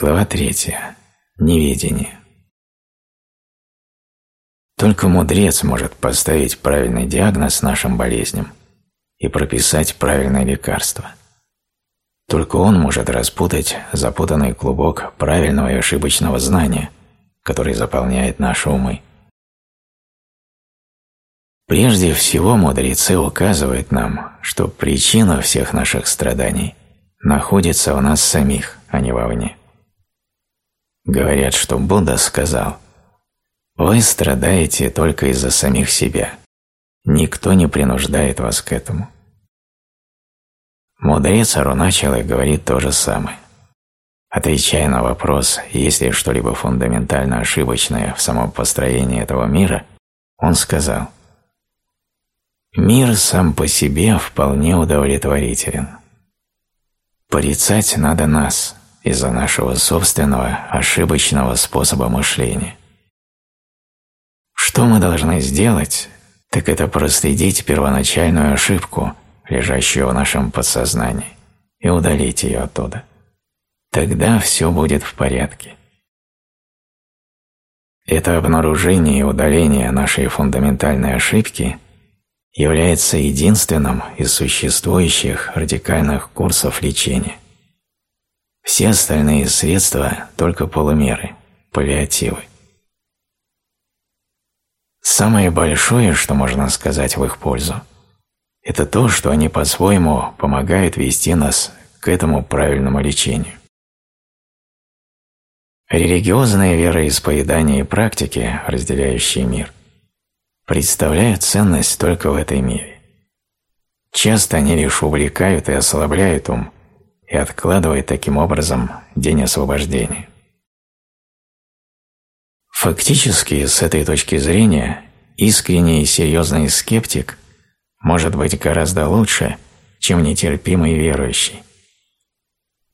Глава 3. Неведение. Только мудрец может поставить правильный диагноз нашим болезням и прописать правильное лекарство. Только он может распутать запутанный клубок правильного и ошибочного знания, который заполняет наши умы. Прежде всего мудрецы указывают нам, что причина всех наших страданий находится в нас самих, а не вовне. Говорят, что Будда сказал, «Вы страдаете только из-за самих себя. Никто не принуждает вас к этому». Мудрец Аруначалы говорит то же самое. Отвечая на вопрос, есть ли что-либо фундаментально ошибочное в самом построении этого мира, он сказал, «Мир сам по себе вполне удовлетворителен. Порицать надо нас, из-за нашего собственного ошибочного способа мышления. Что мы должны сделать, так это проследить первоначальную ошибку, лежащую в нашем подсознании, и удалить ее оттуда. Тогда все будет в порядке. Это обнаружение и удаление нашей фундаментальной ошибки является единственным из существующих радикальных курсов лечения – все остальные средства – только полумеры, паллиативы. Самое большое, что можно сказать в их пользу, это то, что они по-своему помогают вести нас к этому правильному лечению. Религиозные вероисповедания и практики, разделяющие мир, представляют ценность только в этой мире. Часто они лишь увлекают и ослабляют ум, и откладывает таким образом день освобождения. Фактически, с этой точки зрения, искренний и серьезный скептик может быть гораздо лучше, чем нетерпимый верующий.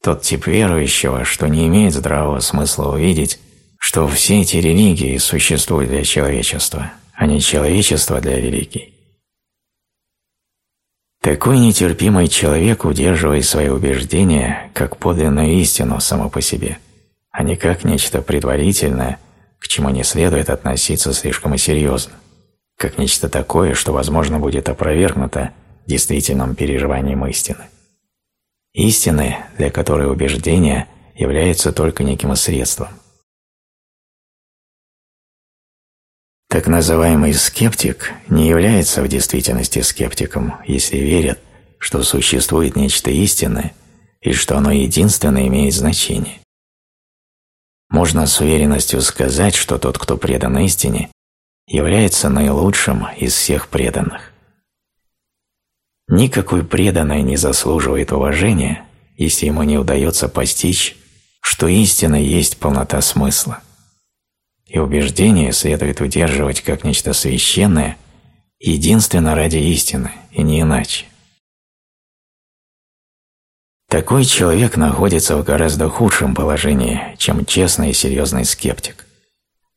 Тот тип верующего, что не имеет здравого смысла увидеть, что все эти религии существуют для человечества, а не человечество для религий. Такой нетерпимый человек удерживает свои убеждения как подлинную истину само по себе, а не как нечто предварительное, к чему не следует относиться слишком серьезно, как нечто такое, что, возможно, будет опровергнуто действительным переживанием истины. Истины, для которой убеждения являются только неким средством. Так называемый скептик не является в действительности скептиком, если верит, что существует нечто истинное и что оно единственное имеет значение. Можно с уверенностью сказать, что тот, кто предан истине, является наилучшим из всех преданных. Никакой преданный не заслуживает уважения, если ему не удается постичь, что истина есть полнота смысла и убеждение следует удерживать как нечто священное, единственно ради истины, и не иначе. Такой человек находится в гораздо худшем положении, чем честный и серьезный скептик,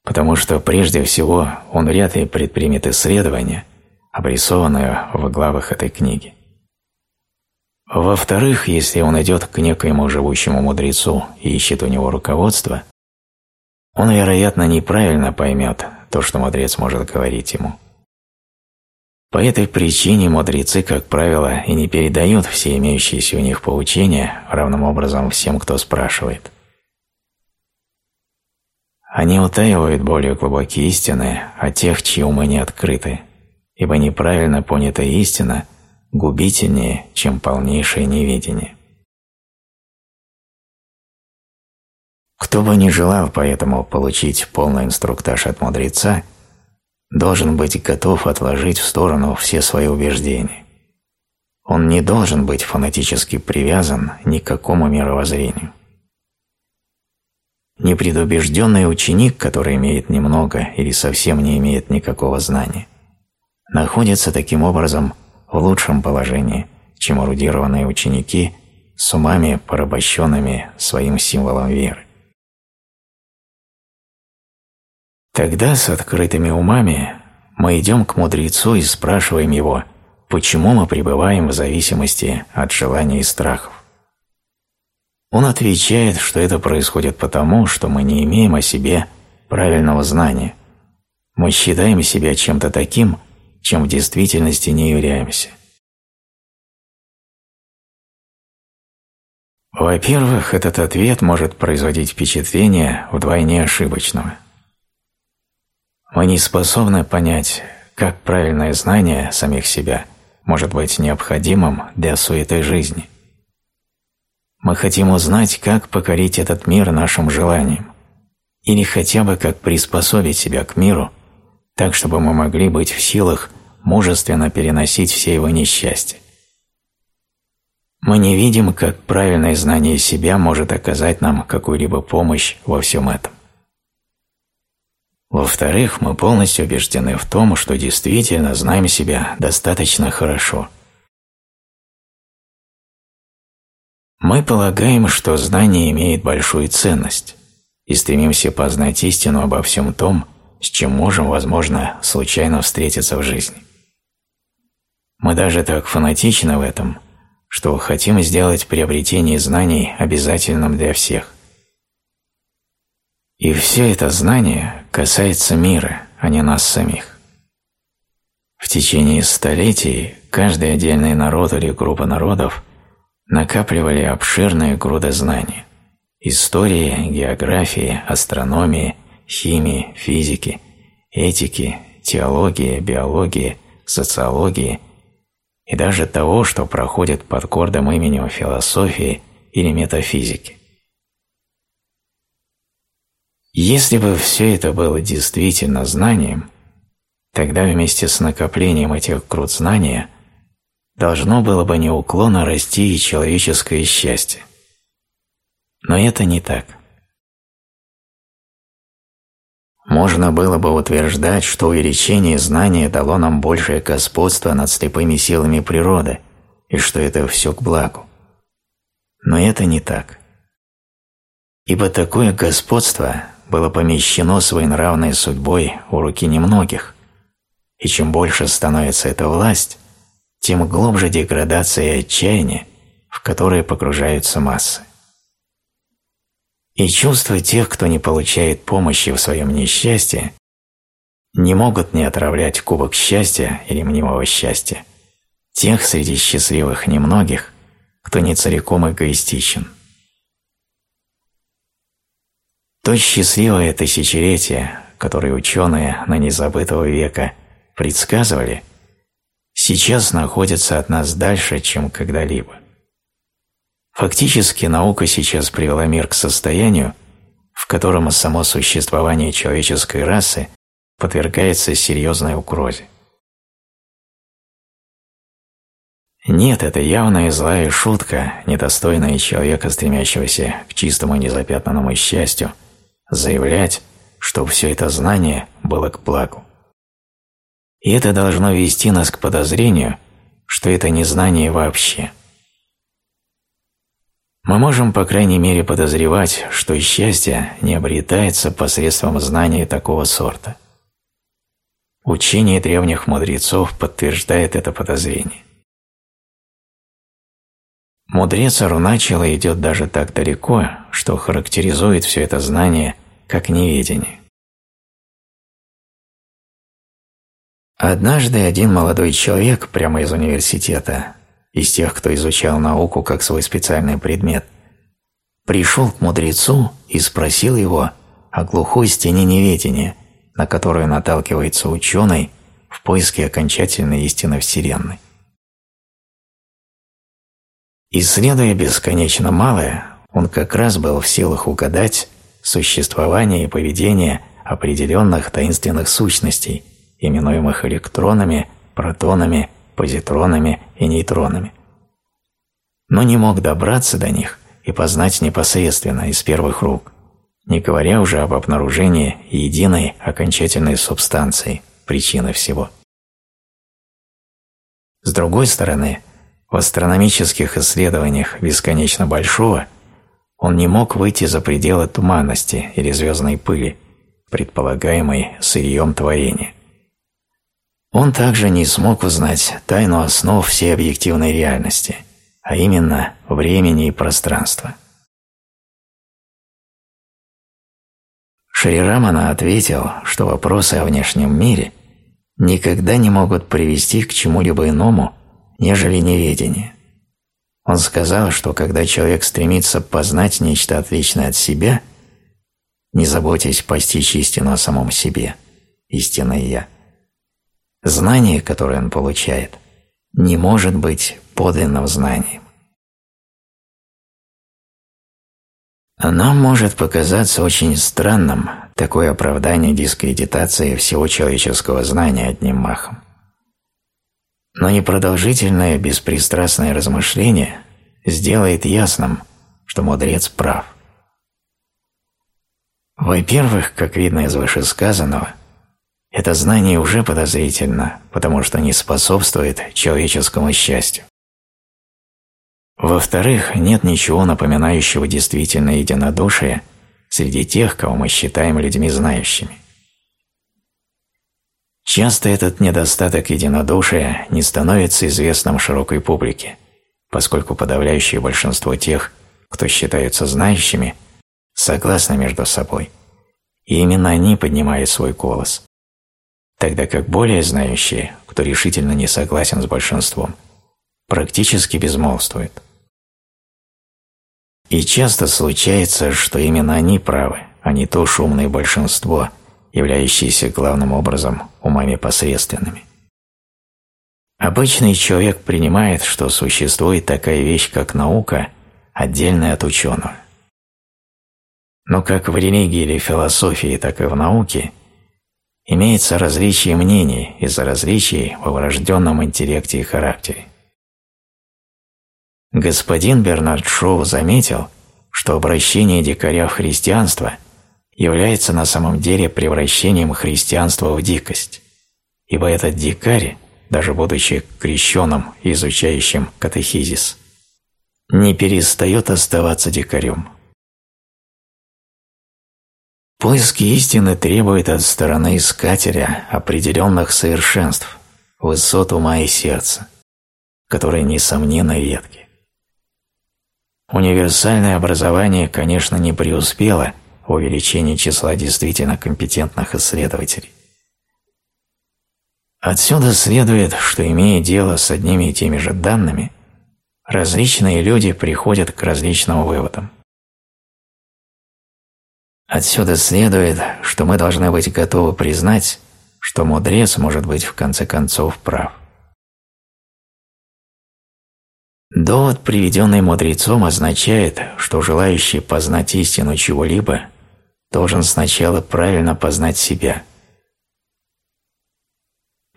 потому что прежде всего он вряд ли предпримет исследование, обрисованное в главах этой книги. Во-вторых, если он идет к некоему живущему мудрецу и ищет у него руководство, он, вероятно, неправильно поймет то, что мудрец может говорить ему. По этой причине мудрецы, как правило, и не передают все имеющиеся у них поучения равным образом всем, кто спрашивает. Они утаивают более глубокие истины от тех, чьи умы не открыты, ибо неправильно понятая истина губительнее, чем полнейшее неведение. Кто бы ни желал поэтому получить полный инструктаж от мудреца, должен быть готов отложить в сторону все свои убеждения. Он не должен быть фанатически привязан ни к какому мировоззрению. Непредубежденный ученик, который имеет немного или совсем не имеет никакого знания, находится таким образом в лучшем положении, чем эрудированные ученики с умами, порабощенными своим символом веры. Тогда с открытыми умами мы идем к мудрецу и спрашиваем его, почему мы пребываем в зависимости от желаний и страхов. Он отвечает, что это происходит потому, что мы не имеем о себе правильного знания. Мы считаем себя чем-то таким, чем в действительности не являемся. Во-первых, этот ответ может производить впечатление вдвойне ошибочного. Мы не способны понять, как правильное знание самих себя может быть необходимым для суеты жизни. Мы хотим узнать, как покорить этот мир нашим желанием, или хотя бы как приспособить себя к миру, так чтобы мы могли быть в силах мужественно переносить все его несчастья. Мы не видим, как правильное знание себя может оказать нам какую-либо помощь во всем этом. Во-вторых, мы полностью убеждены в том, что действительно знаем себя достаточно хорошо. Мы полагаем, что знание имеет большую ценность и стремимся познать истину обо всем том, с чем можем, возможно, случайно встретиться в жизни. Мы даже так фанатичны в этом, что хотим сделать приобретение знаний обязательным для всех. И все это знание касается мира, а не нас самих. В течение столетий каждый отдельный народ или группа народов накапливали обширные груды знаний – истории, географии, астрономии, химии, физики, этики, теологии, биологии, социологии и даже того, что проходит под гордым именем философии или метафизики. Если бы все это было действительно знанием, тогда вместе с накоплением этих крут знания должно было бы неуклонно расти и человеческое счастье. Но это не так. Можно было бы утверждать, что увеличение знания дало нам большее господство над слепыми силами природы, и что это все к благу. Но это не так. Ибо такое господство было помещено своенравной судьбой у руки немногих, и чем больше становится эта власть, тем глубже деградация и отчаяние, в которые погружаются массы. И чувства тех, кто не получает помощи в своем несчастье, не могут не отравлять кубок счастья или мнимого счастья тех среди счастливых немногих, кто не целиком эгоистичен. То счастливое тысячелетие, которое ученые на незабытого века предсказывали, сейчас находится от нас дальше, чем когда-либо. Фактически наука сейчас привела мир к состоянию, в котором само существование человеческой расы подвергается серьезной угрозе. Нет, это явная злая шутка, недостойная человека, стремящегося к чистому незапятнанному счастью, заявлять, что все это знание было к благу. И это должно вести нас к подозрению, что это не знание вообще – мы можем, по крайней мере, подозревать, что счастье не обретается посредством знания такого сорта. Учение древних мудрецов подтверждает это подозрение. Мудрец Аруначала идет даже так далеко, что характеризует все это знание как неведение. Однажды один молодой человек прямо из университета из тех, кто изучал науку как свой специальный предмет, пришел к мудрецу и спросил его о глухой стене неведения, на которую наталкивается ученый в поиске окончательной истины Вселенной. Исследуя бесконечно малое, он как раз был в силах угадать существование и поведение определенных таинственных сущностей, именуемых электронами, протонами позитронами и нейтронами. Но не мог добраться до них и познать непосредственно из первых рук, не говоря уже об обнаружении единой окончательной субстанции, причины всего. С другой стороны, в астрономических исследованиях бесконечно большого он не мог выйти за пределы туманности или звездной пыли, предполагаемой сырьем творения. Он также не смог узнать тайну основ всей объективной реальности, а именно времени и пространства. Шри Рамана ответил, что вопросы о внешнем мире никогда не могут привести к чему-либо иному, нежели неведение. Он сказал, что когда человек стремится познать нечто отличное от себя, не заботясь постичь истину о самом себе, истинное «я», знание, которое он получает, не может быть подлинным знанием. Нам может показаться очень странным такое оправдание дискредитации всего человеческого знания одним махом. Но непродолжительное беспристрастное размышление сделает ясным, что мудрец прав. Во-первых, как видно из вышесказанного, это знание уже подозрительно, потому что не способствует человеческому счастью. Во-вторых, нет ничего напоминающего действительно единодушие среди тех, кого мы считаем людьми знающими. Часто этот недостаток единодушия не становится известным широкой публике, поскольку подавляющее большинство тех, кто считаются знающими, согласны между собой, и именно они поднимают свой голос, тогда как более знающие, кто решительно не согласен с большинством, практически безмолвствуют. И часто случается, что именно они правы, а не то шумное большинство, являющееся главным образом умами посредственными. Обычный человек принимает, что существует такая вещь, как наука, отдельная от ученого. Но как в религии или философии, так и в науке имеется различие мнений из-за различий во врожденном интеллекте и характере. Господин Бернард Шоу заметил, что обращение дикаря в христианство является на самом деле превращением христианства в дикость, ибо этот дикарь, даже будучи крещенным изучающим катехизис, не перестает оставаться дикарем. Поиски истины требуют от стороны искателя определенных совершенств, высот ума и сердца, которые, несомненно, редки. Универсальное образование, конечно, не преуспело в увеличении числа действительно компетентных исследователей. Отсюда следует, что имея дело с одними и теми же данными, различные люди приходят к различным выводам. Отсюда следует, что мы должны быть готовы признать, что мудрец может быть в конце концов прав. Довод, приведенный мудрецом, означает, что желающий познать истину чего-либо должен сначала правильно познать себя.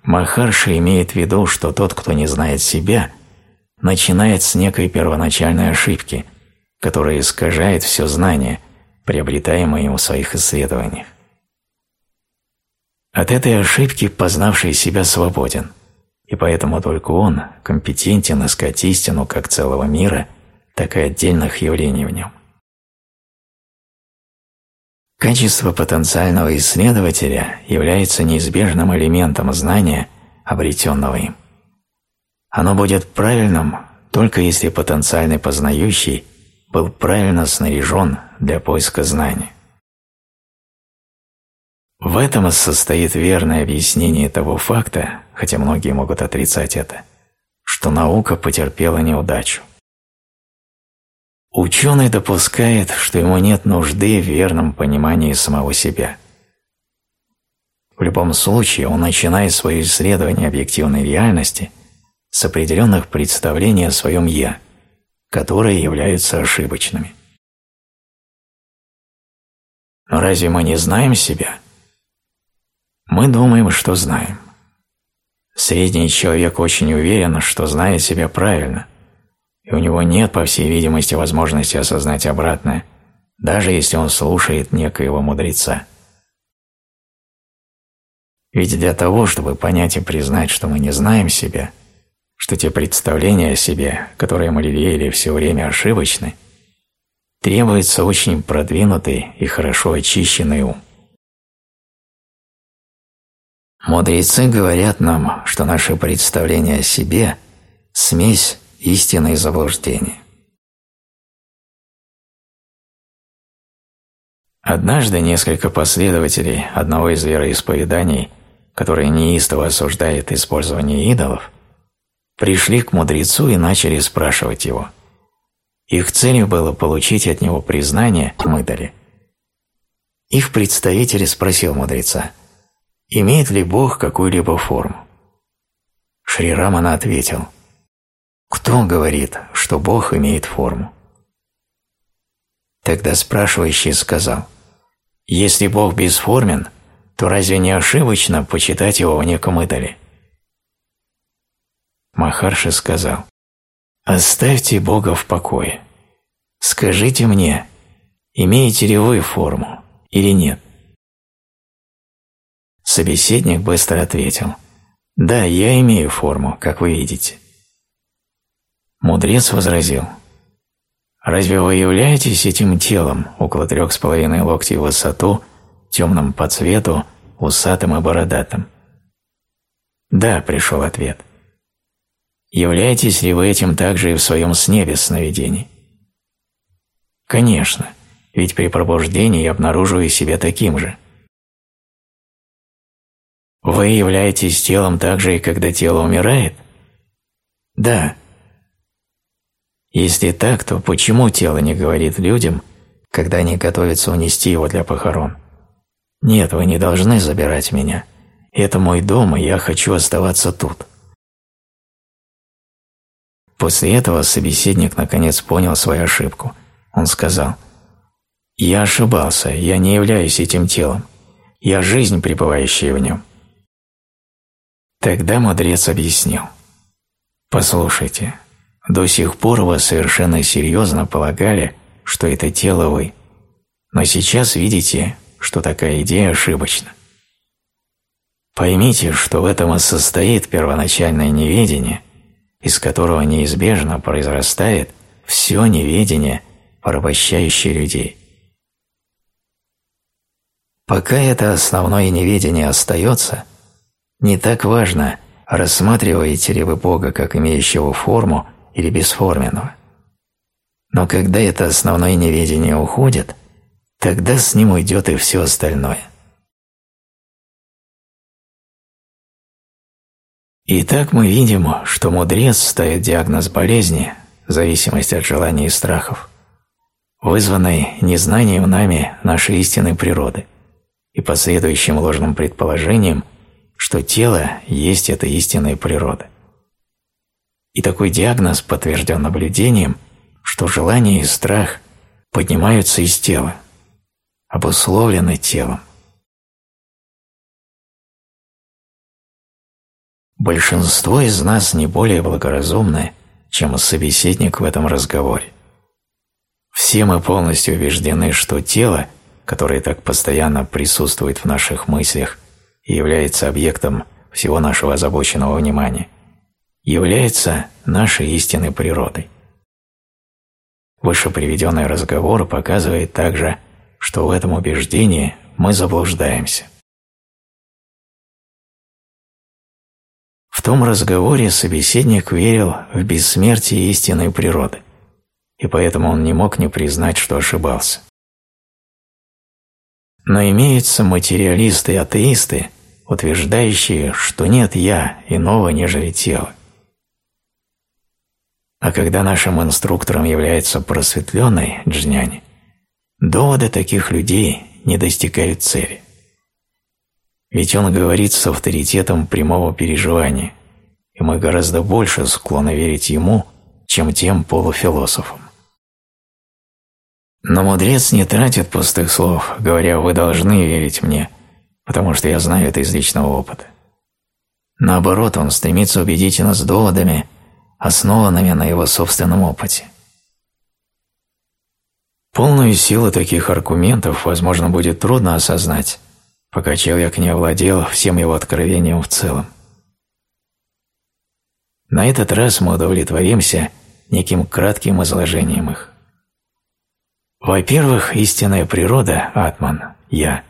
Махарши имеет в виду, что тот, кто не знает себя, начинает с некой первоначальной ошибки, которая искажает все знание – приобретаемые им в своих исследованиях. От этой ошибки познавший себя свободен, и поэтому только он компетентен искать истину как целого мира, так и отдельных явлений в нем. Качество потенциального исследователя является неизбежным элементом знания, обретенного им. Оно будет правильным только если потенциальный познающий был правильно снаряжен для поиска знания. В этом и состоит верное объяснение того факта, хотя многие могут отрицать это, что наука потерпела неудачу. Ученый допускает, что ему нет нужды в верном понимании самого себя. В любом случае он начинает свое исследование объективной реальности с определенных представлений о своем «я», которые являются ошибочными. Но разве мы не знаем себя? Мы думаем, что знаем. Средний человек очень уверен, что знает себя правильно, и у него нет, по всей видимости, возможности осознать обратное, даже если он слушает некоего мудреца. Ведь для того, чтобы понять и признать, что мы не знаем себя, что те представления о себе, которые мы лелеяли все время ошибочны, требуется очень продвинутый и хорошо очищенный ум. Мудрецы говорят нам, что наши представления о себе – смесь истины и заблуждения. Однажды несколько последователей одного из вероисповеданий, которое неистово осуждает использование идолов, пришли к мудрецу и начали спрашивать его. Их целью было получить от него признание в идоле. Их представитель спросил мудреца, имеет ли Бог какую-либо форму. Шри Рамана ответил, кто говорит, что Бог имеет форму? Тогда спрашивающий сказал, если Бог бесформен, то разве не ошибочно почитать его в неком идоле? Махарши сказал, «Оставьте Бога в покое. Скажите мне, имеете ли вы форму или нет?» Собеседник быстро ответил, «Да, я имею форму, как вы видите». Мудрец возразил, «Разве вы являетесь этим телом около трех с половиной локтей в высоту, темным по цвету, усатым и бородатым?» «Да», — пришел ответ. «Являетесь ли вы этим также и в своем сне без сновидений?» «Конечно, ведь при пробуждении я обнаруживаю себя таким же». Вы являетесь телом так же, и когда тело умирает? Да. Если так, то почему тело не говорит людям, когда они готовятся унести его для похорон? Нет, вы не должны забирать меня. Это мой дом, и я хочу оставаться тут. После этого собеседник наконец понял свою ошибку. Он сказал, «Я ошибался, я не являюсь этим телом. Я жизнь, пребывающая в нем. Тогда мудрец объяснил. «Послушайте, до сих пор вы совершенно серьезно полагали, что это тело вы, но сейчас видите, что такая идея ошибочна. Поймите, что в этом и состоит первоначальное неведение, из которого неизбежно произрастает все неведение, порабощающее людей. Пока это основное неведение остается, не так важно, рассматриваете ли вы Бога как имеющего форму или бесформенного. Но когда это основное неведение уходит, тогда с ним уйдет и все остальное. Итак, мы видим, что мудрец ставит диагноз болезни, в зависимости от желаний и страхов, вызванной незнанием нами нашей истинной природы и последующим ложным предположением – что тело есть эта истинная природа. И такой диагноз подтвержден наблюдением, что желание и страх поднимаются из тела, обусловлены телом. Большинство из нас не более благоразумны, чем собеседник в этом разговоре. Все мы полностью убеждены, что тело, которое так постоянно присутствует в наших мыслях и является объектом всего нашего озабоченного внимания, является нашей истинной природой. Выше приведенный разговор показывает также, что в этом убеждении мы заблуждаемся. В том разговоре собеседник верил в бессмертие истинной природы, и поэтому он не мог не признать, что ошибался. Но имеются материалисты и атеисты, утверждающие, что нет «я» иного, нежели тело. А когда нашим инструктором является просветленный джняни, доводы таких людей не достигают цели. Ведь он говорит с авторитетом прямого переживания, и мы гораздо больше склонны верить ему, чем тем полуфилософам. Но мудрец не тратит пустых слов, говоря «вы должны верить мне», потому что я знаю это из личного опыта. Наоборот, он стремится убедить нас доводами, основанными на его собственном опыте. Полную силу таких аргументов, возможно, будет трудно осознать, пока человек не овладел всем его откровением в целом. На этот раз мы удовлетворимся неким кратким изложением их. Во-первых, истинная природа, атман, я,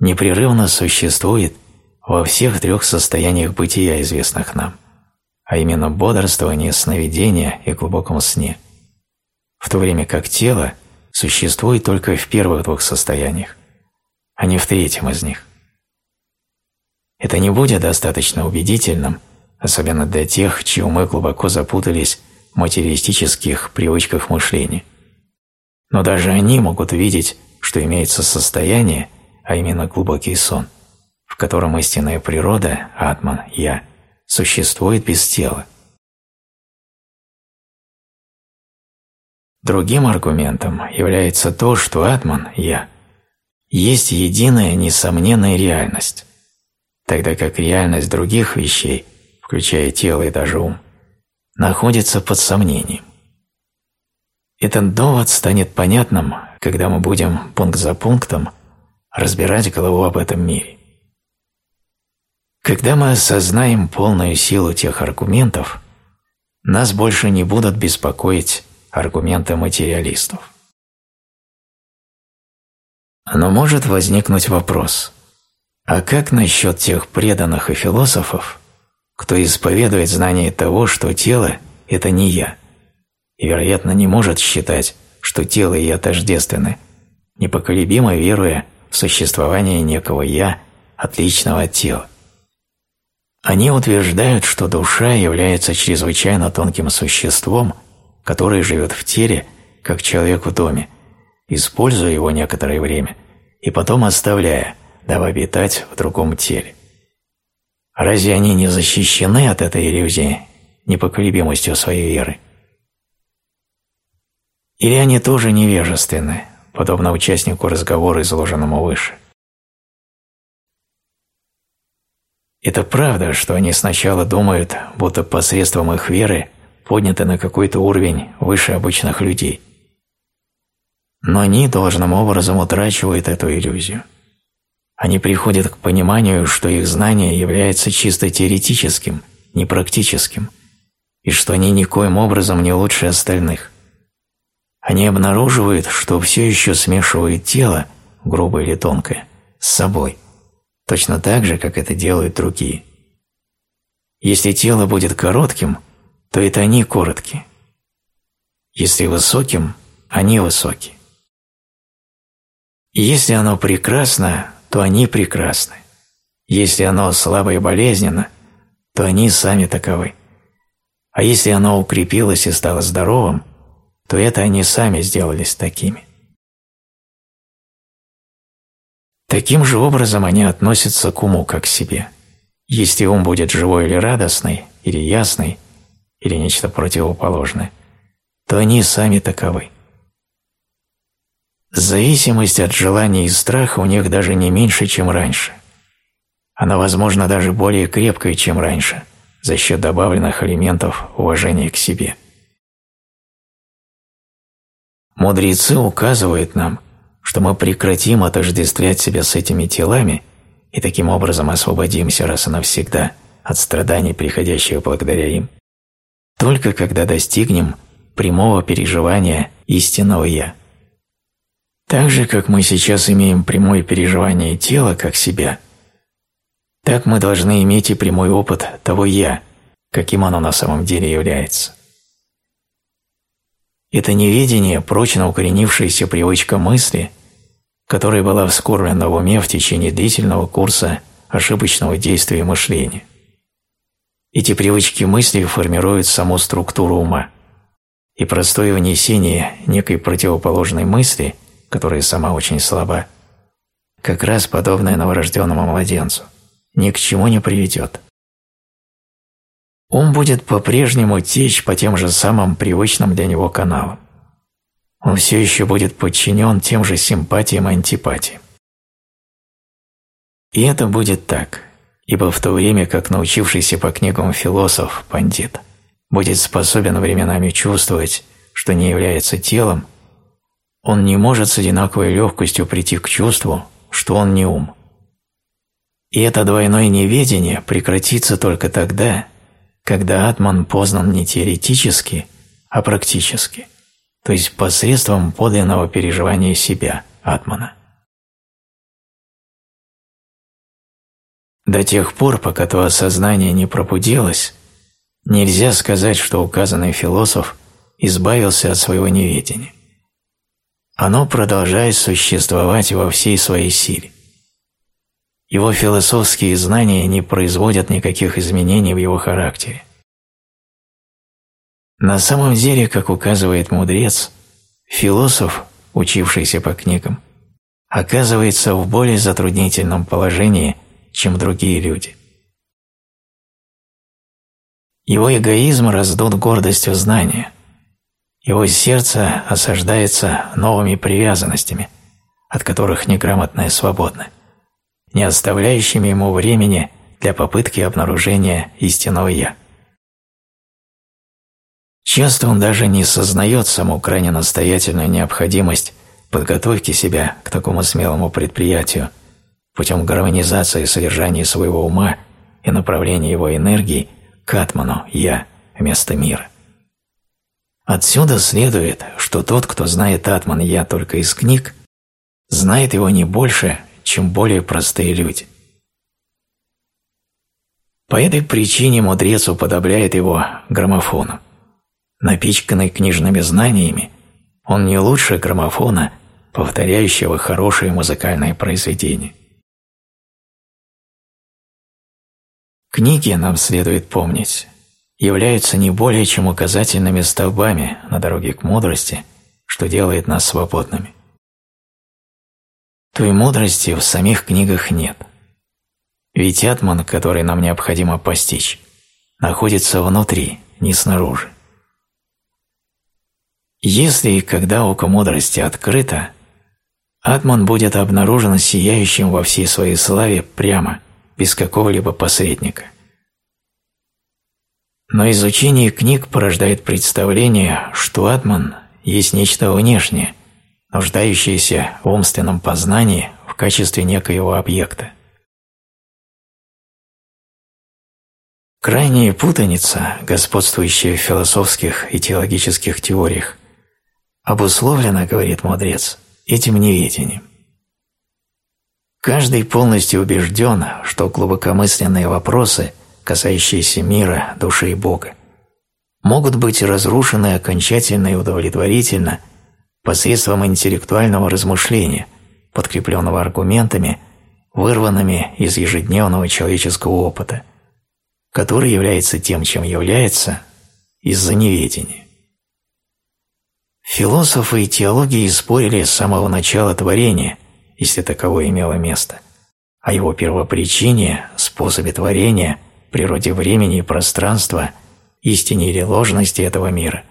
непрерывно существует во всех трех состояниях бытия, известных нам, а именно бодрствование, сновидение и глубоком сне, в то время как тело существует только в первых двух состояниях, а не в третьем из них. Это не будет достаточно убедительным, особенно для тех, чьи умы глубоко запутались в материалистических привычках мышления. Но даже они могут видеть, что имеется состояние, а именно глубокий сон, в котором истинная природа, атман, я, существует без тела. Другим аргументом является то, что атман, я, есть единая несомненная реальность, тогда как реальность других вещей, включая тело и даже ум, находится под сомнением. Этот довод станет понятным, когда мы будем пункт за пунктом разбирать голову об этом мире. Когда мы осознаем полную силу тех аргументов, нас больше не будут беспокоить аргументы материалистов. Но может возникнуть вопрос, а как насчет тех преданных и философов, кто исповедует знание того, что тело – это не я, и, вероятно, не может считать, что тело и я тождественны, непоколебимо веруя в существование некого «я», отличного от тела. Они утверждают, что душа является чрезвычайно тонким существом, которое живет в теле, как человек в доме, используя его некоторое время и потом оставляя, дабы обитать в другом теле. Разве они не защищены от этой иллюзии непоколебимостью своей веры? Или они тоже невежественны, подобно участнику разговора, изложенному выше? Это правда, что они сначала думают, будто посредством их веры подняты на какой-то уровень выше обычных людей. Но они должным образом утрачивают эту иллюзию. Они приходят к пониманию, что их знание является чисто теоретическим, непрактическим, и что они никоим образом не лучше остальных. Они обнаруживают, что все еще смешивают тело, грубое или тонкое, с собой, точно так же, как это делают другие. Если тело будет коротким, то это они короткие. Если высоким, они высокие. И если оно прекрасно, то они прекрасны. Если оно слабо и болезненно, то они сами таковы. А если оно укрепилось и стало здоровым, то это они сами сделались такими. Таким же образом они относятся к уму как к себе. Если ум будет живой или радостный, или ясный, или нечто противоположное, то они сами таковы. Зависимость от желаний и страха у них даже не меньше, чем раньше. Она, возможно, даже более крепкая, чем раньше, за счет добавленных элементов уважения к себе. Мудрецы указывают нам – что мы прекратим отождествлять себя с этими телами и таким образом освободимся раз и навсегда от страданий, приходящих благодаря им, только когда достигнем прямого переживания истинного «я». Так же, как мы сейчас имеем прямое переживание тела как себя, так мы должны иметь и прямой опыт того «я», каким оно на самом деле является. Это неведение, прочно укоренившаяся привычка мысли, которая была вскормлена в уме в течение длительного курса ошибочного действия мышления. Эти привычки мысли формируют саму структуру ума, и простое внесение некой противоположной мысли, которая сама очень слаба, как раз подобное новорожденному младенцу, ни к чему не приведет. Ум будет по-прежнему течь по тем же самым привычным для него каналам. Он все еще будет подчинен тем же симпатиям и антипатиям. И это будет так, ибо в то время как научившийся по книгам философ, пандит, будет способен временами чувствовать, что не является телом, он не может с одинаковой легкостью прийти к чувству, что он не ум. И это двойное неведение прекратится только тогда, когда атман познан не теоретически, а практически, то есть посредством подлинного переживания себя, атмана. До тех пор, пока то осознание не пробудилось, нельзя сказать, что указанный философ избавился от своего неведения. оно продолжает существовать во всей своей силе. Его философские знания не производят никаких изменений в его характере. На самом деле, как указывает мудрец, философ, учившийся по книгам, оказывается в более затруднительном положении, чем другие люди. Его эгоизм раздут гордостью знания. Его сердце осаждается новыми привязанностями, от которых неграмотное свободны, не оставляющими ему времени для попытки обнаружения истинного «я». Часто он даже не сознает саму крайне настоятельную необходимость подготовки себя к такому смелому предприятию путем гармонизации содержания своего ума и направления его энергии к атману, я, вместо мира. Отсюда следует, что тот, кто знает атман я только из книг, знает его не больше, чем более простые люди. По этой причине мудрец уподобляет его граммофону. Напичканный книжными знаниями, он не лучше граммофона, повторяющего хорошее музыкальное произведение. Книги, нам следует помнить, являются не более чем указательными столбами на дороге к мудрости, что делает нас свободными. Той мудрости в самих книгах нет. Ведь атман, который нам необходимо постичь, находится внутри, не снаружи. Если и когда око мудрости открыто, Атман будет обнаружен сияющим во всей своей славе прямо, без какого-либо посредника. Но изучение книг порождает представление, что Атман есть нечто внешнее, нуждающееся в умственном познании в качестве некоего объекта. Крайняя путаница, господствующая в философских и теологических теориях, обусловлено, говорит мудрец, этим неведением. Каждый полностью убежден, что глубокомысленные вопросы, касающиеся мира, души и Бога, могут быть разрушены окончательно и удовлетворительно посредством интеллектуального размышления, подкрепленного аргументами, вырванными из ежедневного человеческого опыта, который является тем, чем является, из-за неведения. Философы и теологии спорили с самого начала творения, если таковое имело место, о его первопричине, способе творения, природе времени и пространства, истине или ложности этого мира,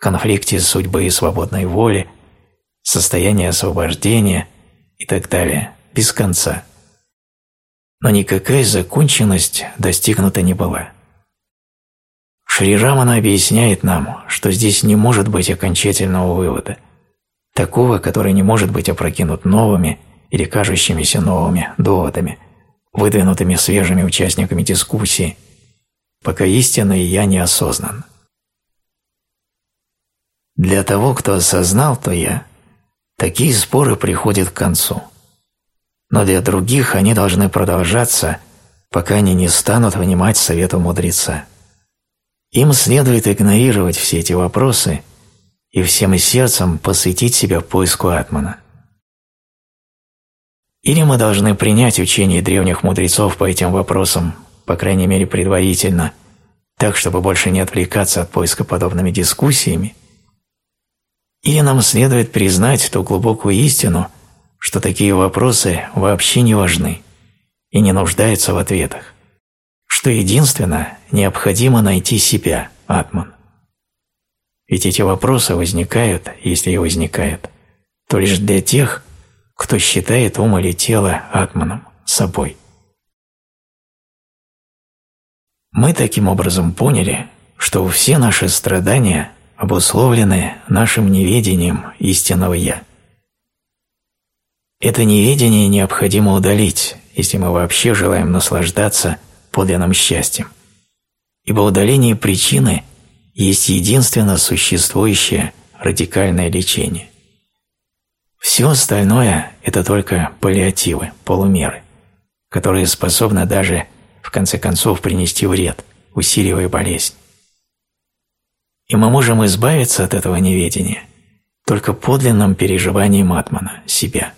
конфликте судьбы и свободной воли, состоянии освобождения и так далее, без конца. Но никакая законченность достигнута не была. Шри Рамана объясняет нам, что здесь не может быть окончательного вывода, такого, который не может быть опрокинут новыми или кажущимися новыми доводами, выдвинутыми свежими участниками дискуссии, пока истинное «я» не осознан. Для того, кто осознал то «я», такие споры приходят к концу. Но для других они должны продолжаться, пока они не станут внимать совету мудреца. Им следует игнорировать все эти вопросы и всем сердцем посвятить себя поиску Атмана. Или мы должны принять учение древних мудрецов по этим вопросам, по крайней мере предварительно, так, чтобы больше не отвлекаться от поиска подобными дискуссиями, или нам следует признать ту глубокую истину, что такие вопросы вообще не важны и не нуждаются в ответах что единственно необходимо найти себя, атман. Ведь эти вопросы возникают, если и возникают, то лишь для тех, кто считает ум или тело атманом, собой. Мы таким образом поняли, что все наши страдания обусловлены нашим неведением истинного «Я». Это неведение необходимо удалить, если мы вообще желаем наслаждаться – подлинным счастьем, ибо удаление причины есть единственно существующее радикальное лечение. Все остальное – это только паллиативы, полумеры, которые способны даже, в конце концов, принести вред, усиливая болезнь. И мы можем избавиться от этого неведения, только подлинным переживанием атмана, себя.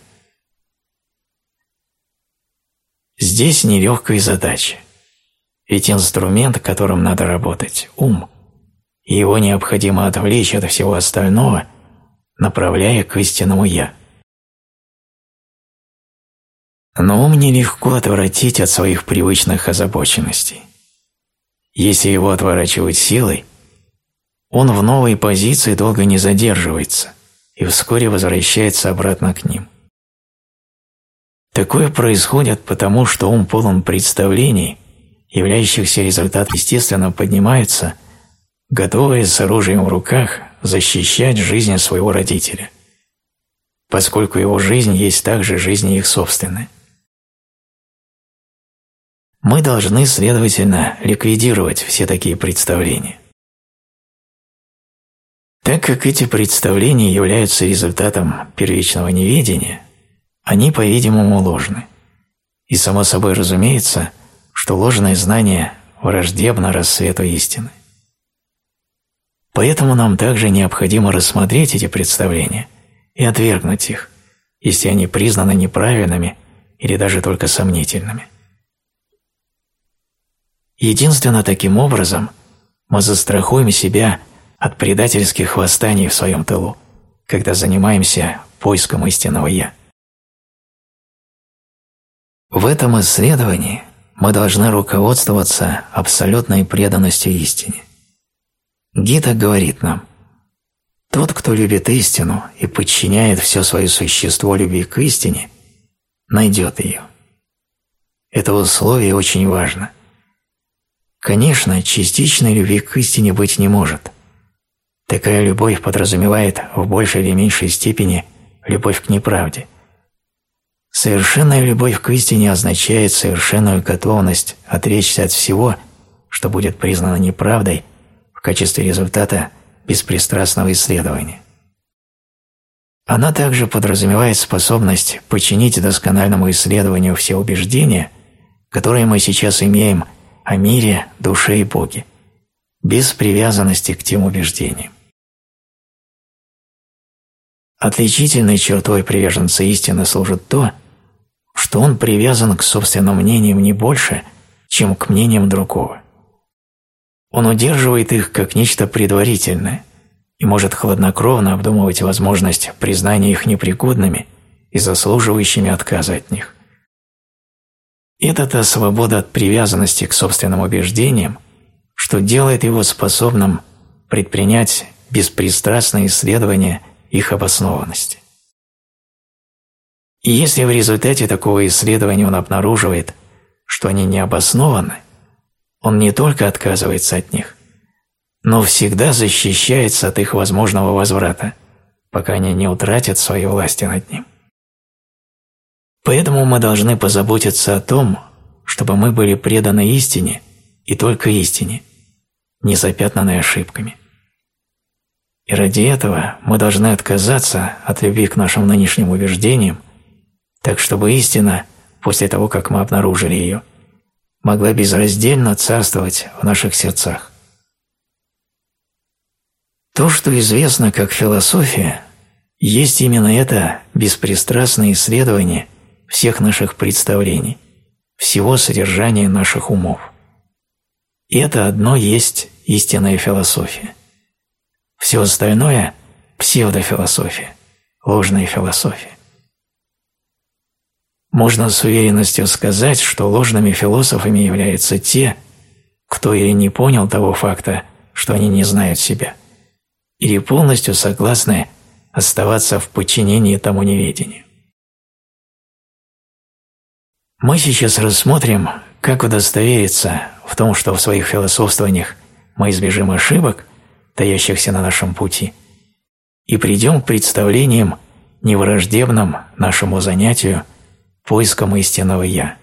Здесь нелегкая задача, ведь инструмент, которым надо работать – ум, и его необходимо отвлечь от всего остального, направляя к истинному «я». Но ум нелегко отвратить от своих привычных озабоченностей. Если его отворачивать силой, он в новой позиции долго не задерживается и вскоре возвращается обратно к ним. Такое происходит потому, что ум полон представлений, являющихся результатом естественно поднимается, готовые с оружием в руках защищать жизнь своего родителя, поскольку его жизнь есть также жизнь их собственная. Мы должны, следовательно, ликвидировать все такие представления. Так как эти представления являются результатом первичного неведения, они, по-видимому, ложны. И само собой разумеется, что ложное знание враждебно рассвету истины. Поэтому нам также необходимо рассмотреть эти представления и отвергнуть их, если они признаны неправильными или даже только сомнительными. Единственно таким образом мы застрахуем себя от предательских восстаний в своем тылу, когда занимаемся поиском истинного «Я». В этом исследовании мы должны руководствоваться абсолютной преданностью истине. Гита говорит нам, «Тот, кто любит истину и подчиняет все свое существо любви к истине, найдет ее». Это условие очень важно – Конечно, частичной любви к истине быть не может. Такая любовь подразумевает в большей или меньшей степени любовь к неправде. Совершенная любовь к истине означает совершенную готовность отречься от всего, что будет признано неправдой в качестве результата беспристрастного исследования. Она также подразумевает способность подчинить доскональному исследованию все убеждения, которые мы сейчас имеем – о мире, душе и Боге, без привязанности к тем убеждениям. Отличительной чертой приверженца истины служит то, что он привязан к собственным мнениям не больше, чем к мнениям другого. Он удерживает их как нечто предварительное и может хладнокровно обдумывать возможность признания их непригодными и заслуживающими отказа от них. Это та свобода от привязанности к собственным убеждениям, что делает его способным предпринять беспристрастное исследование их обоснованности. И если в результате такого исследования он обнаруживает, что они не обоснованы, он не только отказывается от них, но всегда защищается от их возможного возврата, пока они не утратят своей власти над ним. Поэтому мы должны позаботиться о том, чтобы мы были преданы истине и только истине, не запятнанной ошибками. И ради этого мы должны отказаться от любви к нашим нынешним убеждениям, так чтобы истина, после того, как мы обнаружили ее, могла безраздельно царствовать в наших сердцах. То, что известно как философия, есть именно это беспристрастное исследование всех наших представлений, всего содержания наших умов. И это одно есть истинная философия. Все остальное – псевдофилософия, ложная философия. Можно с уверенностью сказать, что ложными философами являются те, кто или не понял того факта, что они не знают себя, или полностью согласны оставаться в подчинении тому неведению. Мы сейчас рассмотрим, как удостовериться в том, что в своих философствованиях мы избежим ошибок, таящихся на нашем пути, и придем к представлениям, невраждебным нашему занятию поиском истинного «Я».